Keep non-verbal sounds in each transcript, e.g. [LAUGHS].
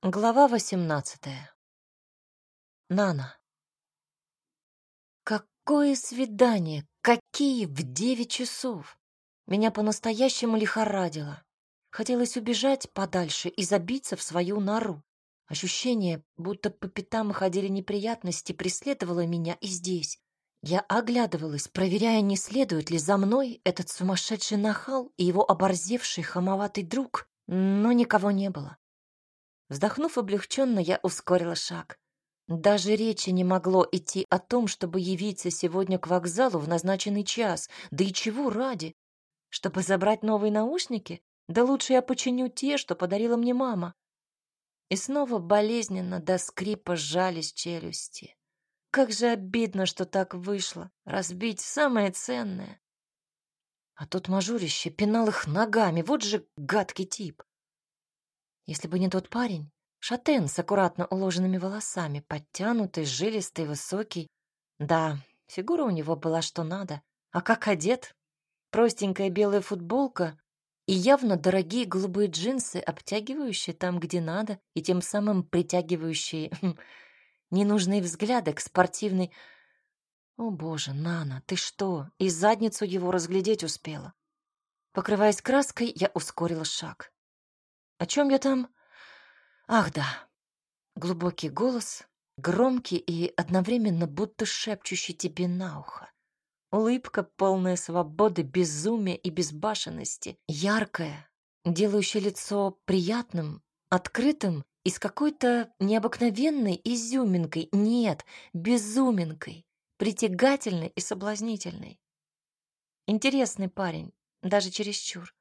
Глава восемнадцатая. Нана. Какое свидание! Какие в девять часов! Меня по-настоящему лихорадило. Хотелось убежать подальше и забиться в свою нору. Ощущение, будто по пятам ходили неприятности, преследовало меня и здесь. Я оглядывалась, проверяя, не следует ли за мной этот сумасшедший нахал и его оборзевший хамоватый друг, но никого не было. Вздохнув облегченно, я ускорила шаг. Даже речи не могло идти о том, чтобы явиться сегодня к вокзалу в назначенный час. Да и чего ради? Чтобы забрать новые наушники? Да лучше я починю те, что подарила мне мама. И снова болезненно до скрипа сжались челюсти. Как же обидно, что так вышло. Разбить самое ценное. А тут мажурище пинал их ногами. Вот же гадкий тип. Если бы не тот парень, шатен с аккуратно уложенными волосами, подтянутый, жилистый, высокий. Да, фигура у него была что надо. А как одет? Простенькая белая футболка и явно дорогие голубые джинсы, обтягивающие там, где надо, и тем самым притягивающие ненужные взгляды к спортивной... О, боже, Нана, ты что, и задницу его разглядеть успела? Покрываясь краской, я ускорила шаг. О чем я там? Ах, да. Глубокий голос, громкий и одновременно будто шепчущий тебе на ухо. Улыбка, полная свободы, безумия и безбашенности, яркая, делающая лицо приятным, открытым и с какой-то необыкновенной изюминкой, нет, безуминкой, притягательной и соблазнительной. Интересный парень, даже чересчур.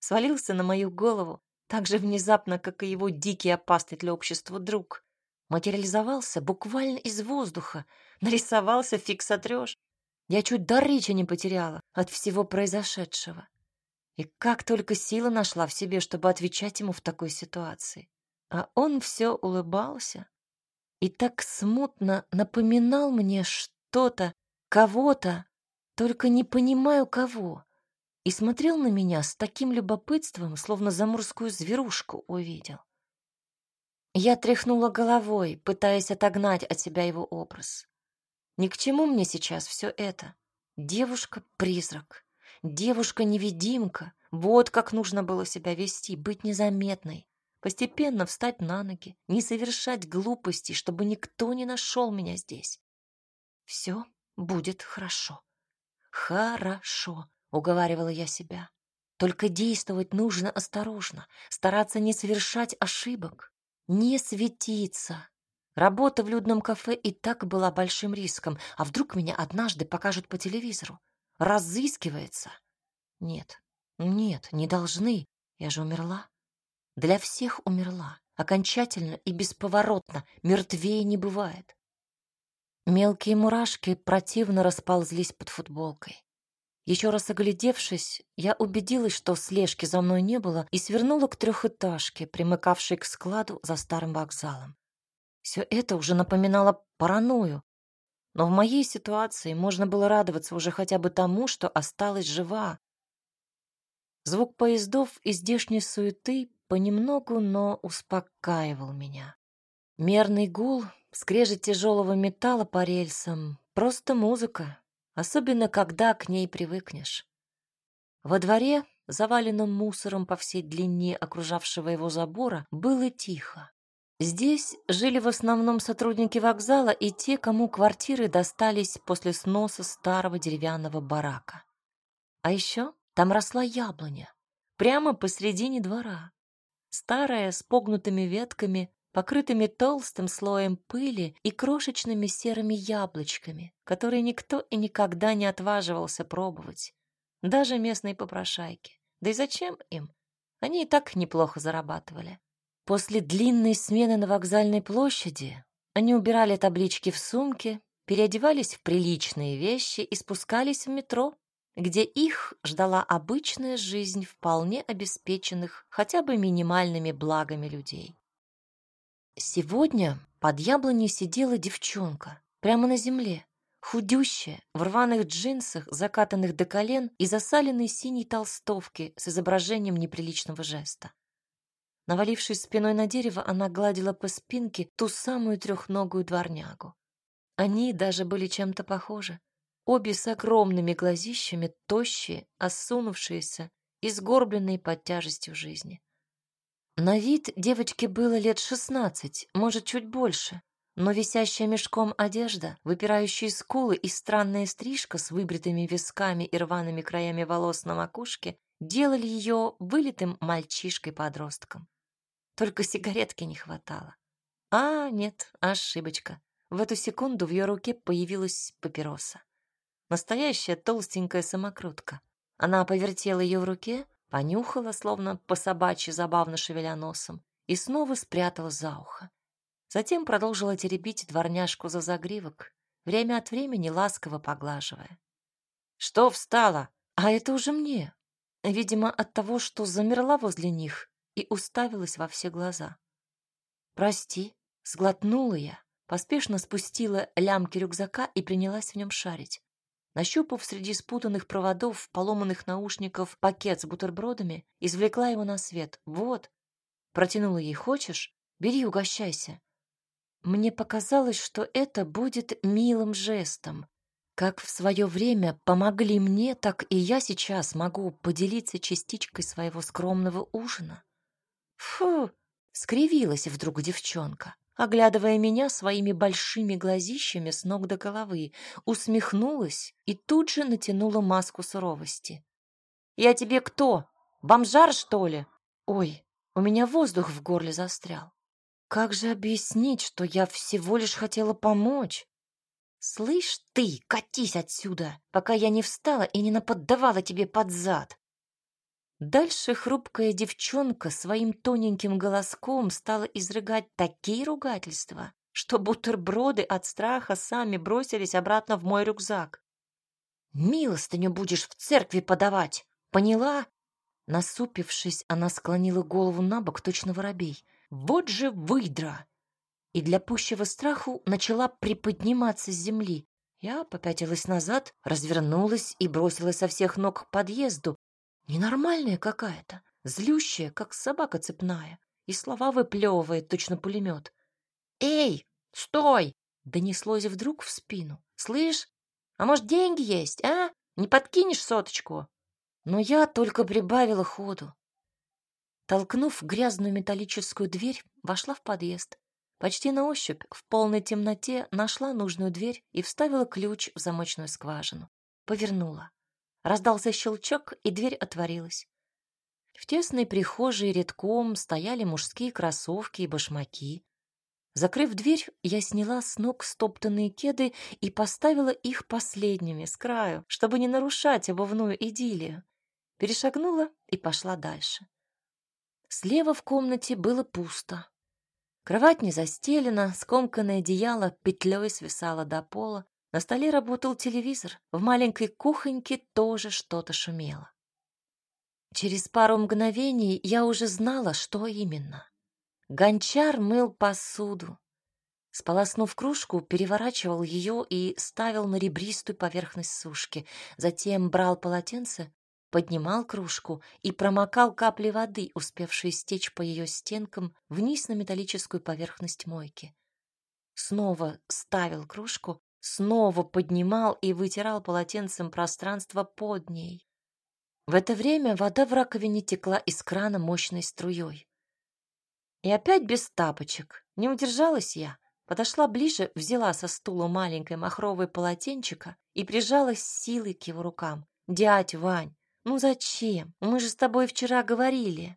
Свалился на мою голову так же внезапно, как и его дикий опасный для общества друг. Материализовался буквально из воздуха, [LAUGHS] нарисовался фиг сотрешь. Я чуть до речи не потеряла от всего произошедшего. И как только сила нашла в себе, чтобы отвечать ему в такой ситуации. А он все улыбался и так смутно напоминал мне что-то, кого-то, только не понимаю кого, и смотрел на меня с таким любопытством, словно заморскую зверушку увидел. Я тряхнула головой, пытаясь отогнать от себя его образ. Ни к чему мне сейчас все это. Девушка-призрак, девушка-невидимка. Вот как нужно было себя вести, быть незаметной. Постепенно встать на ноги, не совершать глупостей, чтобы никто не нашел меня здесь. Все будет хорошо. Хорошо, уговаривала я себя. Только действовать нужно осторожно, стараться не совершать ошибок, не светиться. Работа в людном кафе и так была большим риском, а вдруг меня однажды покажут по телевизору? Разыскивается. Нет, нет, не должны. Я же умерла. Для всех умерла, окончательно и бесповоротно, мертвее не бывает. Мелкие мурашки противно расползлись под футболкой. Еще раз оглядевшись, я убедилась, что слежки за мной не было, и свернула к трехэтажке, примыкавшей к складу за старым вокзалом. Все это уже напоминало паранойю, но в моей ситуации можно было радоваться уже хотя бы тому, что осталась жива. Звук поездов и здешней суеты понемногу, но успокаивал меня. Мерный гул, скрежет тяжелого металла по рельсам — просто музыка, особенно когда к ней привыкнешь. Во дворе, заваленном мусором по всей длине окружавшего его забора, было тихо. Здесь жили в основном сотрудники вокзала и те, кому квартиры достались после сноса старого деревянного барака. А еще там росла яблоня, прямо посредине двора старая, с погнутыми ветками, покрытыми толстым слоем пыли и крошечными серыми яблочками, которые никто и никогда не отваживался пробовать, даже местные попрошайки. Да и зачем им? Они и так неплохо зарабатывали. После длинной смены на вокзальной площади они убирали таблички в сумки, переодевались в приличные вещи и спускались в метро, где их ждала обычная жизнь вполне обеспеченных хотя бы минимальными благами людей. Сегодня под яблоней сидела девчонка, прямо на земле, худющая, в рваных джинсах, закатанных до колен и засаленной синей толстовке с изображением неприличного жеста. Навалившись спиной на дерево, она гладила по спинке ту самую трехногую дворнягу. Они даже были чем-то похожи. Обе с огромными глазищами, тощие, осунувшиеся и сгорбленные под тяжестью жизни. На вид девочке было лет шестнадцать, может, чуть больше, но висящая мешком одежда, выпирающие скулы и странная стрижка с выбритыми висками и рваными краями волос на макушке делали ее вылитым мальчишкой-подростком. Только сигаретки не хватало. А, нет, ошибочка. В эту секунду в ее руке появилась папироса. Настоящая толстенькая самокрутка. Она повертела ее в руке, понюхала, словно по собачьи забавно шевеля носом, и снова спрятала за ухо. Затем продолжила теребить дворняжку за загривок, время от времени ласково поглаживая. «Что встала? А это уже мне!» Видимо, от того, что замерла возле них и уставилась во все глаза. «Прости», — сглотнула я, поспешно спустила лямки рюкзака и принялась в нем шарить. Нащупав среди спутанных проводов, поломанных наушников пакет с бутербродами, извлекла его на свет. «Вот». Протянула ей «Хочешь? Бери, угощайся». Мне показалось, что это будет милым жестом. Как в свое время помогли мне, так и я сейчас могу поделиться частичкой своего скромного ужина. Фу, скривилась вдруг девчонка, оглядывая меня своими большими глазищами с ног до головы, усмехнулась и тут же натянула маску суровости. «Я тебе кто? Бомжар, что ли?» «Ой, у меня воздух в горле застрял. Как же объяснить, что я всего лишь хотела помочь? Слышь ты, катись отсюда, пока я не встала и не наподдавала тебе под зад. Дальше хрупкая девчонка своим тоненьким голоском стала изрыгать такие ругательства, что бутерброды от страха сами бросились обратно в мой рюкзак. «Милостыню будешь в церкви подавать, поняла?» Насупившись, она склонила голову на бок, точно воробей. Вот же выдра! И для пущего страху начала приподниматься с земли. Я попятилась назад, развернулась и бросилась со всех ног к подъезду. Ненормальная какая-то, злющая, как собака цепная, и слова выплевывает, точно пулемет. «Эй, стой!» — донеслось вдруг в спину. «Слышь, а может, деньги есть, а? Не подкинешь соточку?» Но я только прибавила ходу. Толкнув грязную металлическую дверь, вошла в подъезд. Почти на ощупь, в полной темноте, нашла нужную дверь и вставила ключ в замочную скважину. Повернула. Раздался щелчок, и дверь отворилась. В тесной прихожей редком стояли мужские кроссовки и башмаки. Закрыв дверь, я сняла с ног стоптанные кеды и поставила их последними, с краю, чтобы не нарушать обувную идиллию. Перешагнула и пошла дальше. Слева в комнате было пусто. Кровать не застелена, скомканное одеяло петлей свисало до пола. На столе работал телевизор, в маленькой кухоньке тоже что-то шумело. Через пару мгновений я уже знала, что именно. Гончар мыл посуду. Сполоснув кружку, переворачивал ее и ставил на ребристую поверхность сушки. Затем брал полотенце, поднимал кружку и промокал капли воды, успевшие стечь по ее стенкам вниз на металлическую поверхность мойки. Снова ставил кружку, снова поднимал и вытирал полотенцем пространство под ней. В это время вода в раковине текла из крана мощной струей. И опять без тапочек. Не удержалась я. Подошла ближе, взяла со стула маленькое махровое полотенчико и прижалась силой к его рукам. «Дядь Вань, «Ну зачем? Мы же с тобой вчера говорили».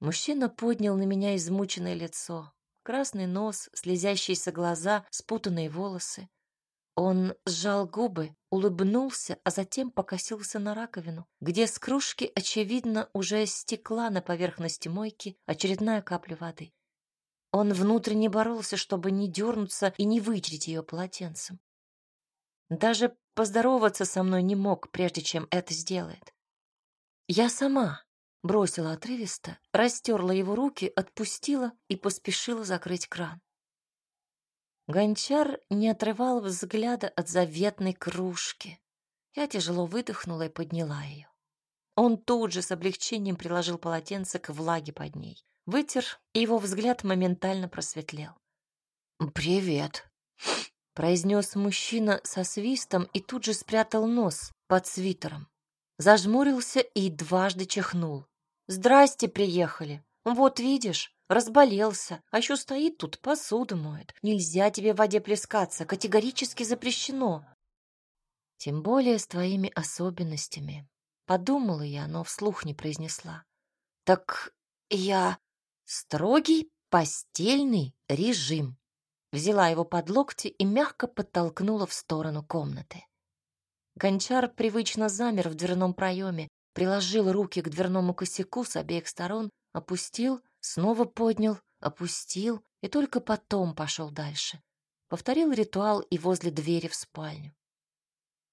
Мужчина поднял на меня измученное лицо. Красный нос, слезящиеся глаза, спутанные волосы. Он сжал губы, улыбнулся, а затем покосился на раковину, где с кружки, очевидно, уже стекла на поверхности мойки очередная капля воды. Он внутренне боролся, чтобы не дернуться и не вытереть ее полотенцем. Даже поздороваться со мной не мог, прежде чем это сделает. Я сама бросила отрывисто, растерла его руки, отпустила и поспешила закрыть кран. Гончар не отрывал взгляда от заветной кружки. Я тяжело выдохнула и подняла ее. Он тут же с облегчением приложил полотенце к влаге под ней. Вытер, и его взгляд моментально просветлел. «Привет», — произнес мужчина со свистом и тут же спрятал нос под свитером. Зажмурился и дважды чихнул. «Здрасте, приехали. Вот видишь, разболелся, а еще стоит тут, посуду моет. Нельзя тебе в воде плескаться, категорически запрещено». Тем более с твоими особенностями. Подумала я, но вслух не произнесла. Так я строгий постельный режим. Взяла его под локти и мягко подтолкнула в сторону комнаты. Гончар привычно замер в дверном проеме, приложил руки к дверному косяку с обеих сторон, опустил, снова поднял, опустил и только потом пошел дальше. Повторил ритуал и возле двери в спальню.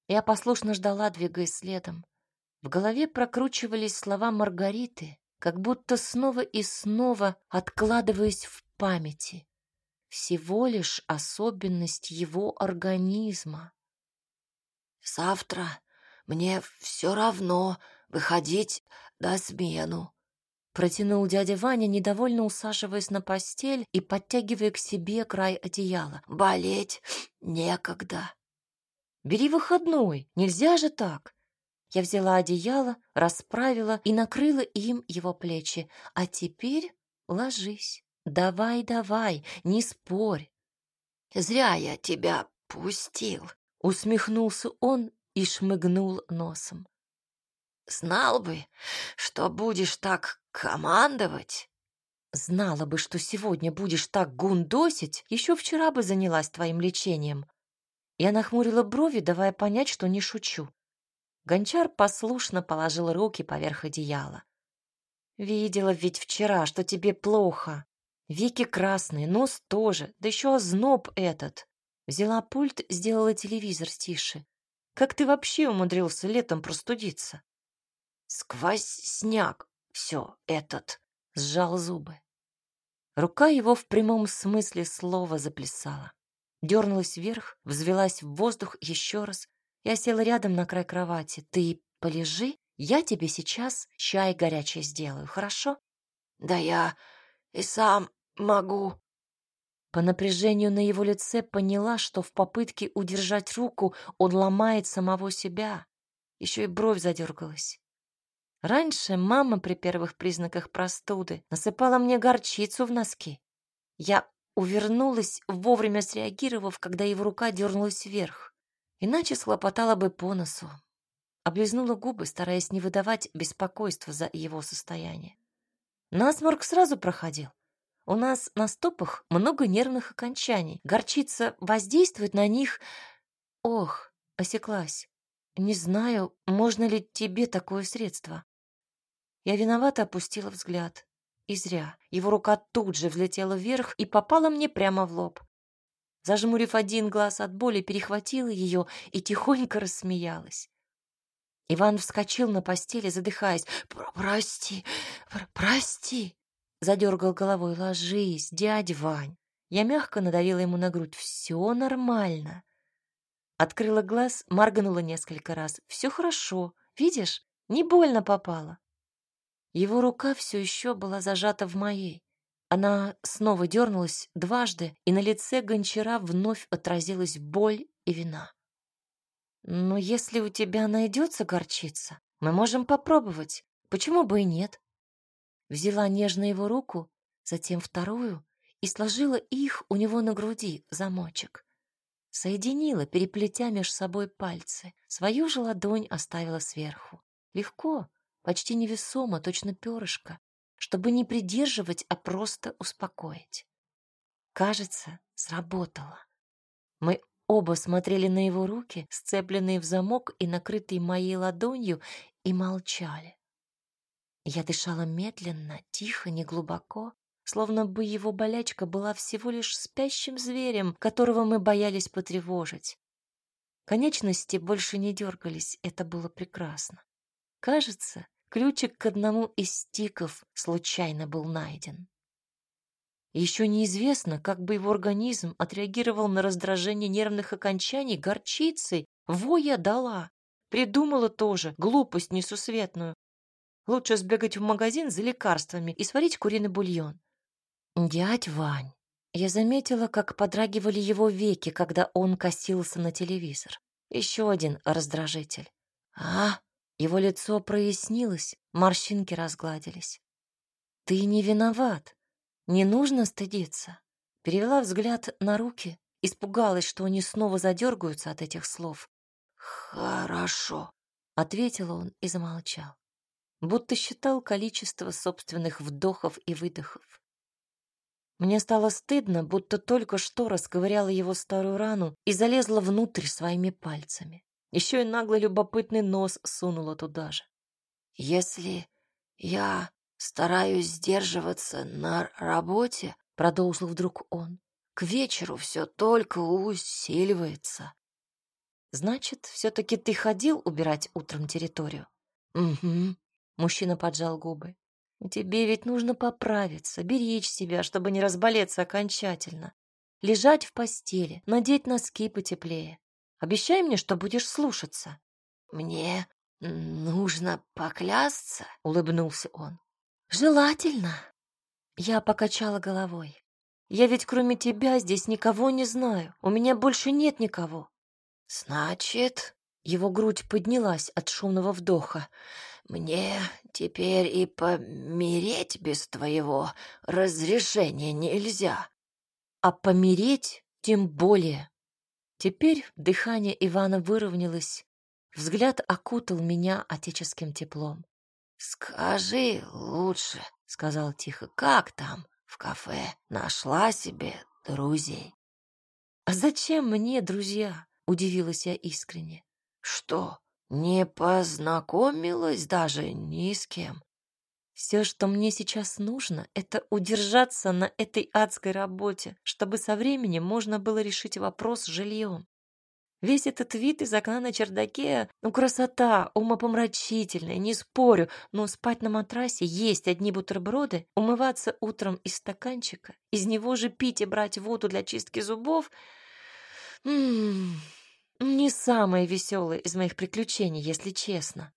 Я послушно ждала, двигаясь следом. В голове прокручивались слова Маргариты, как будто снова и снова откладываясь в памяти. Всего лишь особенность его организма. «Завтра мне все равно выходить на смену», Протянул дядя Ваня, недовольно усаживаясь на постель и подтягивая к себе край одеяла. «Болеть некогда». Бери выходной, нельзя же так. Я взяла одеяло, расправила и накрыла им его плечи. А теперь ложись. Давай, давай, не спорь. Зря я тебя пустил, усмехнулся он и шмыгнул носом. Знал бы, что будешь так командовать. Знала бы, что сегодня будешь так гундосить, еще вчера бы занялась твоим лечением. Я нахмурила брови, давая понять, что не шучу. Гончар послушно положил руки поверх одеяла. «Видела ведь вчера, что тебе плохо. Веки красные, нос тоже, да еще озноб этот». Взяла пульт, сделала телевизор тише. «Как ты вообще умудрился летом простудиться?» «Сквозняк все этот», — сжал зубы. Рука его в прямом смысле слова заплясала дернулась вверх, взвелась в воздух еще раз. Я села рядом на край кровати. Ты полежи, я тебе сейчас чай горячий сделаю, хорошо? Да я и сам могу. По напряжению на его лице поняла, что в попытке удержать руку он ломает самого себя. Еще и бровь задергалась. Раньше мама при первых признаках простуды насыпала мне горчицу в носки. Я Увернулась, вовремя среагировав, когда его рука дернулась вверх. Иначе схлопотала бы по носу. Облизнула губы, стараясь не выдавать беспокойства за его состояние. Насморк сразу проходил. У нас на стопах много нервных окончаний. Горчица воздействует на них... Ох, осеклась. Не знаю, можно ли тебе такое средство. Я виновато опустила взгляд. И зря. Его рука тут же взлетела вверх и попала мне прямо в лоб. Зажмурив один глаз от боли, перехватила ее и тихонько рассмеялась. Иван вскочил на постели, задыхаясь. «Прости, прости!» Задергал головой. «Ложись, дядя Вань!» Я мягко надавила ему на грудь. «Все нормально!» Открыла глаз, моргнула несколько раз. «Все хорошо. Видишь, не больно попала. Его рука все еще была зажата в моей. Она снова дернулась дважды, и на лице гончара вновь отразилась боль и вина. «Но если у тебя найдется горчица, мы можем попробовать. Почему бы и нет?» Взяла нежно его руку, затем вторую и сложила их у него на груди замочек. Соединила, переплетя меж собой пальцы. Свою же ладонь оставила сверху. Легко, почти невесомо, точно перышко, чтобы не придерживать, а просто успокоить. Кажется, сработало. Мы оба смотрели на его руки, сцепленные в замок и накрытые моей ладонью, и молчали. Я дышала медленно, тихо, неглубоко, словно бы его болячка была всего лишь спящим зверем, которого мы боялись потревожить. Конечности больше не дергались, это было прекрасно. Кажется, ключик к одному из стиков случайно был найден. Еще неизвестно, как бы его организм отреагировал на раздражение нервных окончаний горчицей. Во я дала. Придумала тоже, глупость несусветную. Лучше сбегать в магазин за лекарствами и сварить куриный бульон. Дядь Вань. Я заметила, как подрагивали его веки, когда он косился на телевизор. Еще один раздражитель. А? Его лицо прояснилось, морщинки разгладились. Ты не виноват. Не нужно стыдиться. Перевела взгляд на руки, испугалась, что они снова задергаются от этих слов. Хорошо, ответил он и замолчал, будто считал количество собственных вдохов и выдохов. Мне стало стыдно, будто только что расковыряла его старую рану и залезла внутрь своими пальцами. Еще и наглый любопытный нос сунула туда же. «Если я стараюсь сдерживаться на работе», — продолжил вдруг он, — «к вечеру все только усиливается». «Значит, все-таки ты ходил убирать утром территорию?» «Угу», — мужчина поджал губы. Тебе ведь нужно поправиться, беречь себя, чтобы не разболеться окончательно. Лежать в постели, надеть носки потеплее. Обещай мне, что будешь слушаться. Мне нужно поклясться, улыбнулся он. Желательно. Я покачала головой. Я ведь кроме тебя здесь никого не знаю. У меня больше нет никого. Значит, его грудь поднялась от шумного вдоха. Мне теперь и помереть без твоего разрешения нельзя. А помереть тем более. Теперь дыхание Ивана выровнялось, взгляд окутал меня отеческим теплом. «Скажи лучше», — сказал тихо, — «как там в кафе? Нашла себе друзей?» «А зачем мне друзья?» — удивилась я искренне. «Что, не познакомилась даже ни с кем. Все, что мне сейчас нужно, это удержаться на этой адской работе, чтобы со временем можно было решить вопрос с жильем. Весь этот вид из окна на чердаке, ну, красота, умопомрачительная, не спорю, но спать на матрасе, есть одни бутерброды, умываться утром из стаканчика, из него же пить и брать воду для чистки зубов... М -м. Не самое веселое из моих приключений, если честно.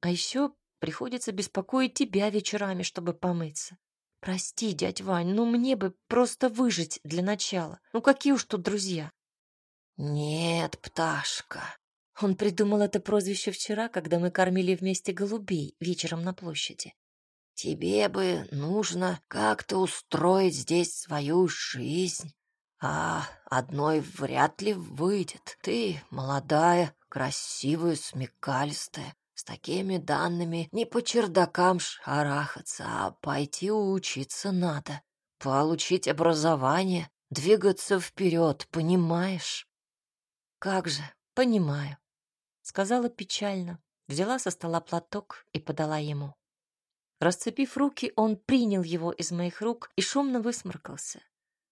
А еще приходится беспокоить тебя вечерами, чтобы помыться. Прости, дядь Вань, ну мне бы просто выжить для начала. Ну какие уж тут друзья. Нет, пташка. Он придумал это прозвище вчера, когда мы кормили вместе голубей вечером на площади. Тебе бы нужно как-то устроить здесь свою жизнь. А одной вряд ли выйдет. Ты молодая, красивая, смекалистая. С такими данными не по чердакам шарахаться, а пойти учиться надо. Получить образование, двигаться вперед, понимаешь? Как же, понимаю. Сказала печально, взяла со стола платок и подала ему. Расцепив руки, он принял его из моих рук и шумно высморкался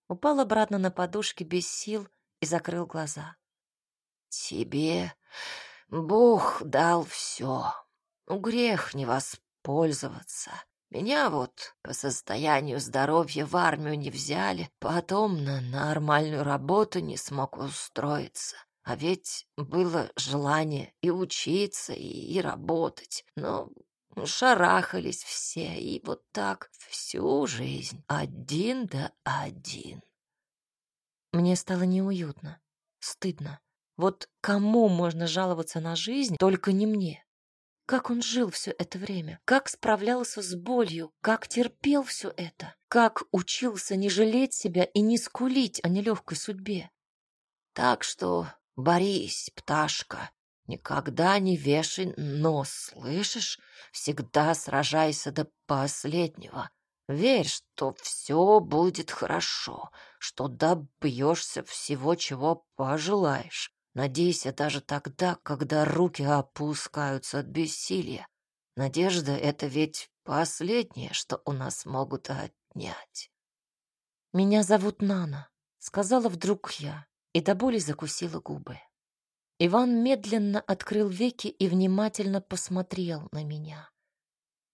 упал обратно на подушки без сил и закрыл глаза. «Тебе Бог дал все. Грех не воспользоваться. Меня вот по состоянию здоровья в армию не взяли, потом на нормальную работу не смог устроиться. А ведь было желание и учиться, и, и работать. Но Шарахались все, и вот так всю жизнь, один да один. Мне стало неуютно, стыдно. Вот кому можно жаловаться на жизнь, только не мне. Как он жил все это время, как справлялся с болью, как терпел все это, как учился не жалеть себя и не скулить о нелегкой судьбе. Так что борись, пташка, Никогда не вешай нос, слышишь? Всегда сражайся до последнего. Верь, что все будет хорошо, что добьешься всего, чего пожелаешь. Надейся даже тогда, когда руки опускаются от бессилия. Надежда — это ведь последнее, что у нас могут отнять. «Меня зовут Нана», — сказала вдруг я, и до боли закусила губы. Иван медленно открыл веки и внимательно посмотрел на меня.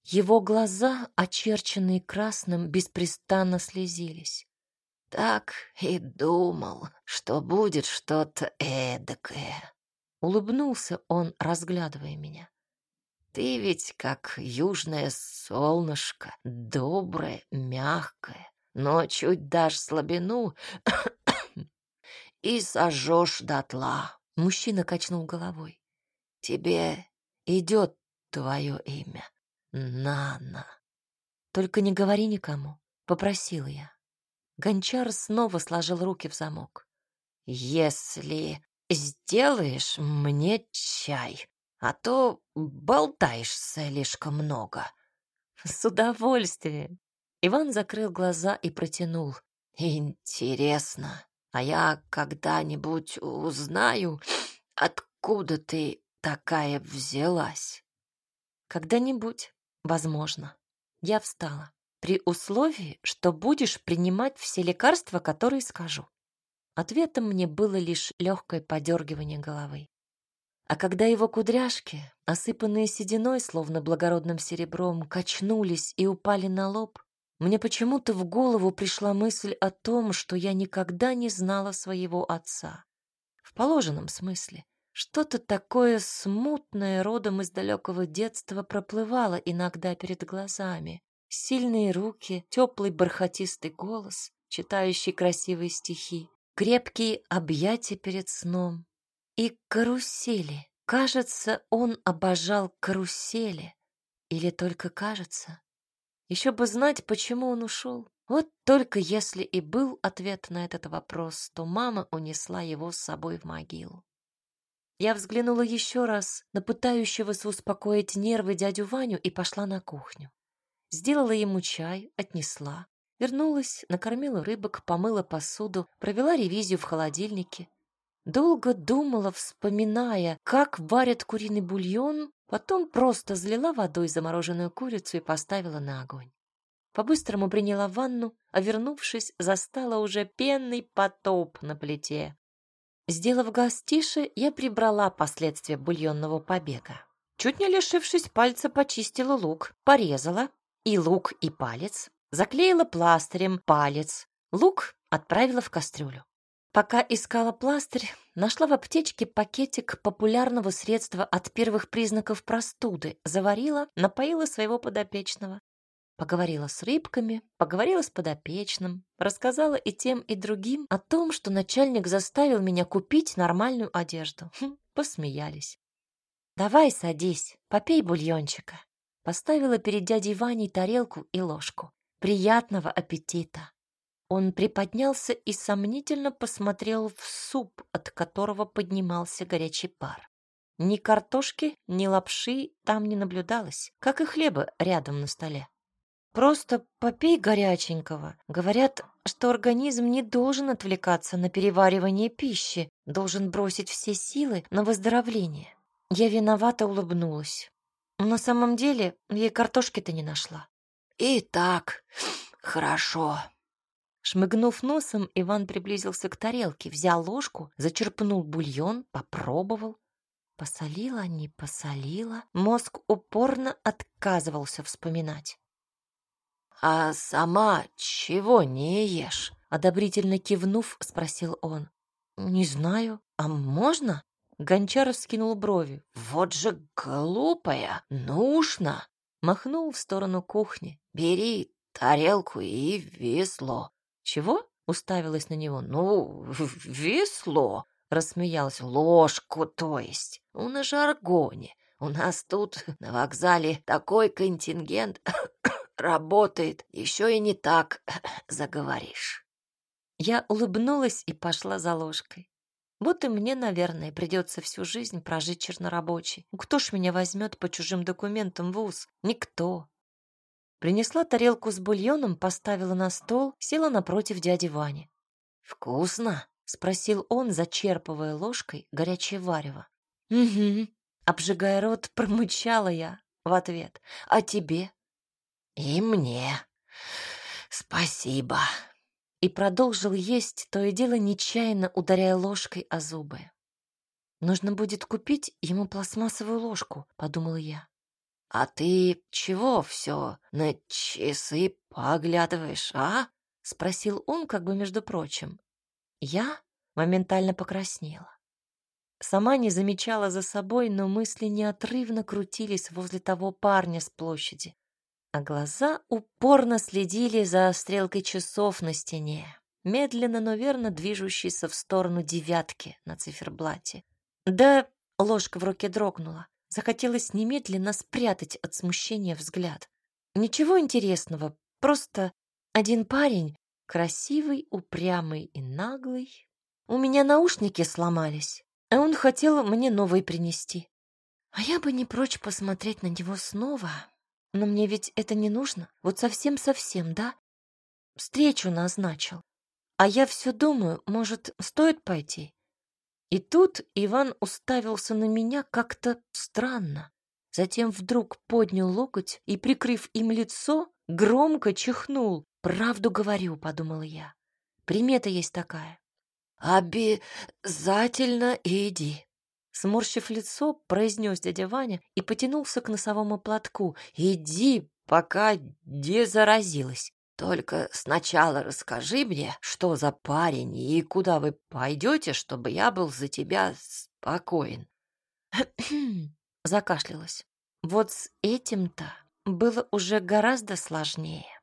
Его глаза, очерченные красным, беспрестанно слезились. «Так и думал, что будет что-то эдакое». Улыбнулся он, разглядывая меня. ты ведь как южное солнышко, доброе, мягкое, но чуть дашь слабину и сожжешь дотла. Мужчина качнул головой. Тебе идет твое имя. Нана. Только не говори никому, попросила я. Гончар снова сложил руки в замок. Если сделаешь мне чай, а то болтаешь слишком много. С удовольствием. Иван закрыл глаза и протянул. Интересно, а я когда-нибудь узнаю, откуда ты такая взялась? Когда-нибудь, возможно. Я встала. При условии, что будешь принимать все лекарства, которые скажу. Ответом мне было лишь легкое подергивание головы. А когда его кудряшки, осыпанные сединой, словно благородным серебром, качнулись и упали на лоб, мне почему-то в голову пришла мысль о том, что я никогда не знала своего отца. В положенном смысле. Что-то такое смутное родом из далекого детства проплывало иногда перед глазами. Сильные руки, теплый бархатистый голос, читающий красивые стихи, крепкие объятия перед сном, и карусели. Кажется, он обожал карусели. Или только кажется. Еще бы знать, почему он ушел. Вот только если и был ответ на этот вопрос, то мама унесла его с собой в могилу. Я взглянула еще раз на пытающегося успокоить нервы дядю Ваню и пошла на кухню. Сделала ему чай, отнесла. Вернулась, накормила рыбок, помыла посуду, провела ревизию в холодильнике. Долго думала, вспоминая, как варят куриный бульон, потом просто залила водой замороженную курицу и поставила на огонь. По-быстрому приняла ванну, а вернувшись, застала уже пенный потоп на плите. Сделав газ тише, я прибрала последствия бульонного побега. Чуть не лишившись пальца, почистила лук, порезала и лук, и палец, заклеила пластырем палец, лук отправила в кастрюлю. Пока искала пластырь, нашла в аптечке пакетик популярного средства от первых признаков простуды, заварила, напоила своего подопечного. Поговорила с рыбками, поговорила с подопечным, рассказала и тем, и другим о том, что начальник заставил меня купить нормальную одежду. Хм, посмеялись. «Давай садись, попей бульончика». Поставила перед дядей Ваней тарелку и ложку. «Приятного аппетита!» Он приподнялся и сомнительно посмотрел в суп, от которого поднимался горячий пар. Ни картошки, ни лапши там не наблюдалось, как и хлеба рядом на столе. Просто попей горяченького. Говорят, что организм не должен отвлекаться на переваривание пищи, должен бросить все силы на выздоровление. Я виновато улыбнулась. На самом деле, я картошки-то не нашла. И так, хорошо, Шмыгнув носом, Иван приблизился к тарелке, взял ложку, зачерпнул бульон, попробовал. Посолила, не посолила. Мозг упорно отказывался вспоминать. «А сама чего не ешь?» Одобрительно кивнув, спросил он. «Не знаю. А можно?» Гончар скинул брови. «Вот же глупая! Нужно!» Махнул в сторону кухни. «Бери тарелку и весло. «Чего?» — уставилась на него. «Ну, весло!» — рассмеялась. «Ложку, то есть. Ну, на жаргоне. У нас тут на вокзале такой контингент [COUGHS] работает. Еще и не так [COUGHS] заговоришь». Я улыбнулась и пошла за ложкой. Вот и мне, наверное, придется всю жизнь прожить чернорабочей. Кто ж меня возьмет по чужим документам в ВУЗ? Никто. Принесла тарелку с бульоном, поставила на стол, села напротив дяди Вани. «Вкусно?» — спросил он, зачерпывая ложкой горячее варево. «Угу», — обжигая рот, [LAUGHS] промычала я в ответ. «А тебе?» «И мне. Спасибо». И продолжил есть, то и дело нечаянно ударяя ложкой о зубы. «Нужно будет купить ему пластмассовую ложку», — подумала я. «А ты чего все на часы поглядываешь, а?» — спросил он как бы между прочим. Я моментально покраснела. Сама не замечала за собой, но мысли неотрывно крутились возле того парня с площади. А глаза упорно следили за стрелкой часов на стене, медленно, но верно движущейся в сторону девятки на циферблате. Да, ложка в руке дрогнула. Захотелось немедленно спрятать от смущения взгляд. Ничего интересного, просто один парень, красивый, упрямый и наглый. У меня наушники сломались, а он хотел мне новые принести. А я бы не прочь посмотреть на него снова. Но мне ведь это не нужно. Вот совсем-совсем, да? Встречу назначил. А я все думаю, может, стоит пойти? И тут Иван уставился на меня как-то странно. Затем вдруг поднял локоть и, прикрыв им лицо, громко чихнул. «Правду говорю», — подумала я. «Примета есть такая». «Обязательно иди», — сморщив лицо, произнес дядя Ваня и потянулся к носовому платку. «Иди, пока не заразилась. Только сначала расскажи мне, что за парень и куда вы пойдете, чтобы я был за тебя спокоен». [CLEARS THROAT] закашлялась. Вот с этим-то было уже гораздо сложнее.